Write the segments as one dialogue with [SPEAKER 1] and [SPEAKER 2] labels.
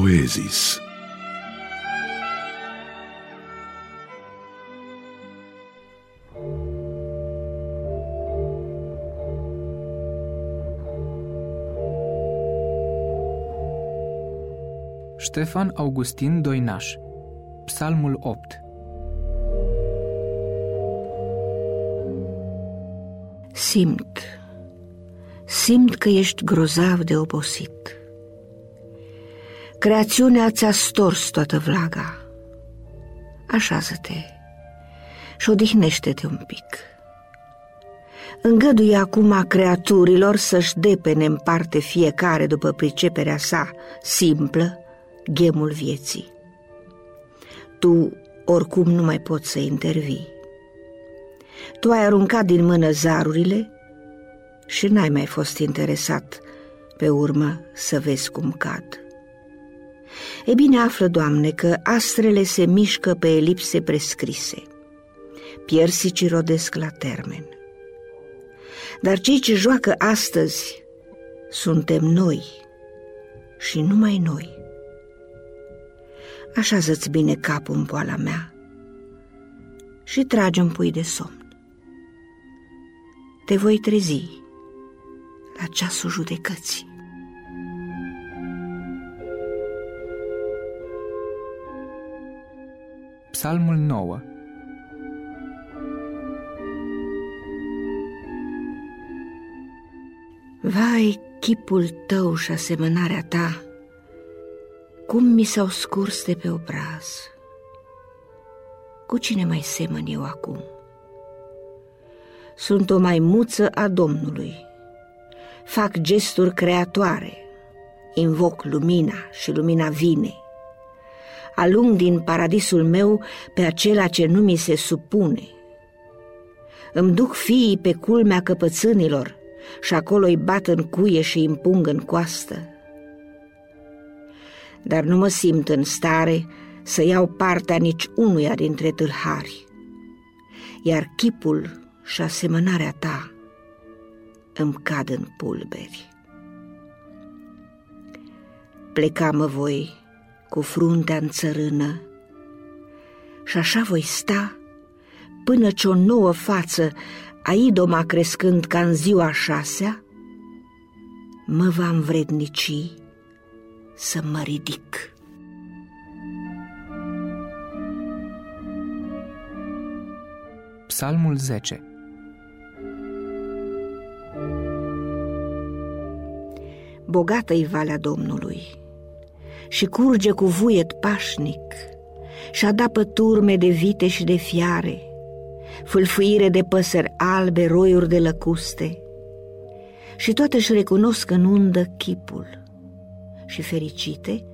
[SPEAKER 1] poezis.
[SPEAKER 2] Ștefan Augustin Doinaș Psalmul 8
[SPEAKER 3] Simt, simt că ești grozav de obosit. Creațiunea ți-a stors toată vlaga. Așează-te și odihnește-te un pic. Îngăduie acum creaturilor să-și depene în parte fiecare după priceperea sa simplă ghemul vieții. Tu oricum nu mai poți să intervii. Tu ai aruncat din mână zarurile și n-ai mai fost interesat pe urmă să vezi cum cad. E bine află, Doamne, că astrele se mișcă pe elipse prescrise. Piersicii rodesc la termen. Dar cei ce joacă astăzi suntem noi și numai noi. Așează-ți bine capul în poala mea și trage un pui de somn. Te voi trezi la ceasul judecății.
[SPEAKER 2] Psalmul 9
[SPEAKER 3] Vai, chipul tău și asemănarea ta, cum mi s-au scurs de pe obraz. Cu cine mai semăn eu acum? Sunt o maimuță a Domnului. Fac gesturi creatoare, invoc lumina și lumina vine. Alung din paradisul meu pe acela ce nu mi se supune. Îmi duc fiii pe culmea căpățânilor și acolo îi bat în cuie și îi împung în coastă. Dar nu mă simt în stare să iau partea nici unuia dintre tâlhari, iar chipul și asemănarea ta îmi cad în pulberi. Plecamă voi cu fruntea în țărână. Și așa voi sta până ce o nouă față a idoma crescând ca în ziua șasea, mă va învrednici să mă ridic.
[SPEAKER 2] Psalmul 10
[SPEAKER 3] Bogată-i valea Domnului și curge cu vuiet pașnic și adapă turme de vite și de fiare, fâlfâire de păsări albe, roiuri de lăcuste, și toate își recunosc în undă chipul și fericite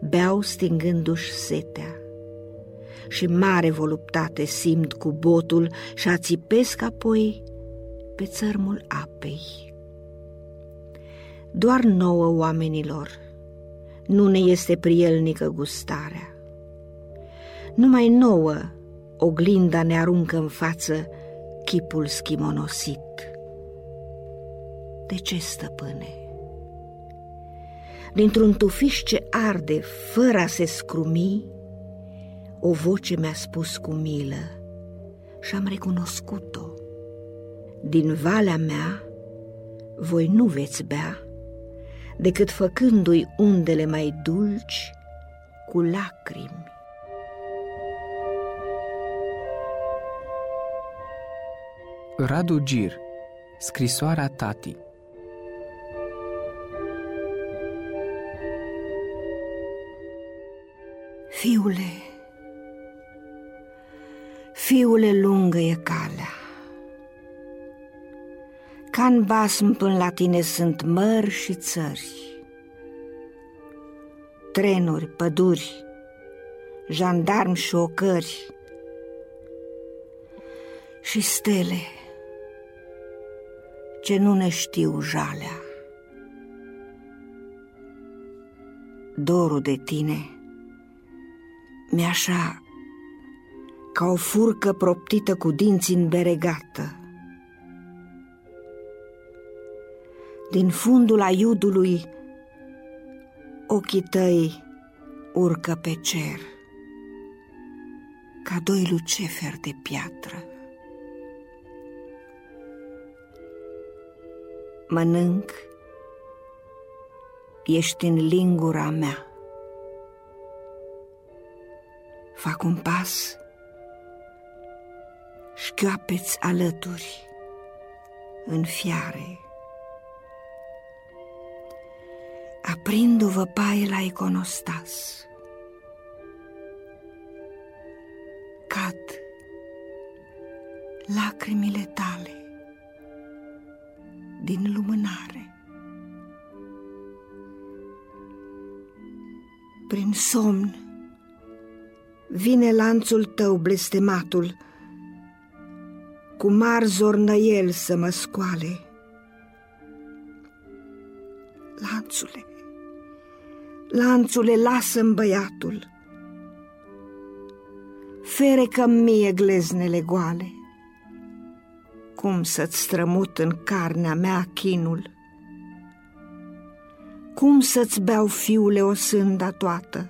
[SPEAKER 3] beau stingându-și setea și mare voluptate simt cu botul și ațipesc apoi pe țărmul apei. Doar nouă oamenilor nu ne este prielnică gustarea. Numai nouă oglinda ne aruncă în față chipul schimonosit. De ce, stăpâne? Dintr-un tufiș ce arde, fără a se scrumi, o voce mi-a spus cu milă și am recunoscut-o. Din valea mea voi nu veți bea decât făcându-i undele mai dulci cu lacrimi.
[SPEAKER 2] Radu Gir Scrisoarea tati
[SPEAKER 3] Fiule, fiule lungă e calea, ca în basm până la tine sunt mări și țări, trenuri, păduri, jandarmi și ocări și stele ce nu ne știu jalea. Dorul de tine mi așa ca o furcă proptită cu dinți în beregată. Din fundul aiudului ochii tăi urcă pe cer ca doi luceferi de piatră. Mănânc, ești în lingura mea. Fac un pas, șchioapeți alături în fiare. Aprind-o paie la iconostas. Cad lacrimile tale din lumânare. Prin somn vine lanțul tău blestematul, cu mari zornăiel să mă scoale. Lanțule, lanțule, lasă-mi băiatul, ferecă mie gleznele goale, cum să-ți strămut în carnea mea chinul, cum să-ți beau fiule o sânda toată,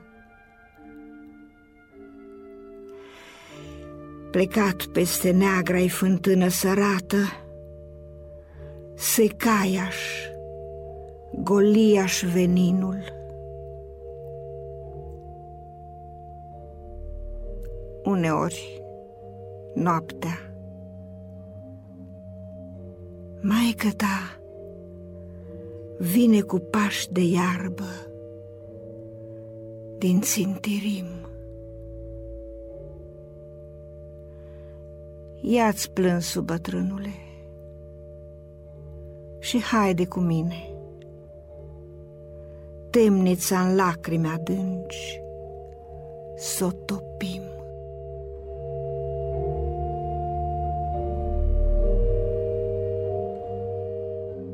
[SPEAKER 3] plecat peste neagra-i fântână sărată, secaiaș, goliaș veninul. Uneori, noaptea, maică ta vine cu pași de iarbă din țintirim. Ia-ți plânsul, bătrânule, și haide cu mine. Temnița în lacrimi adânci, s-o topim.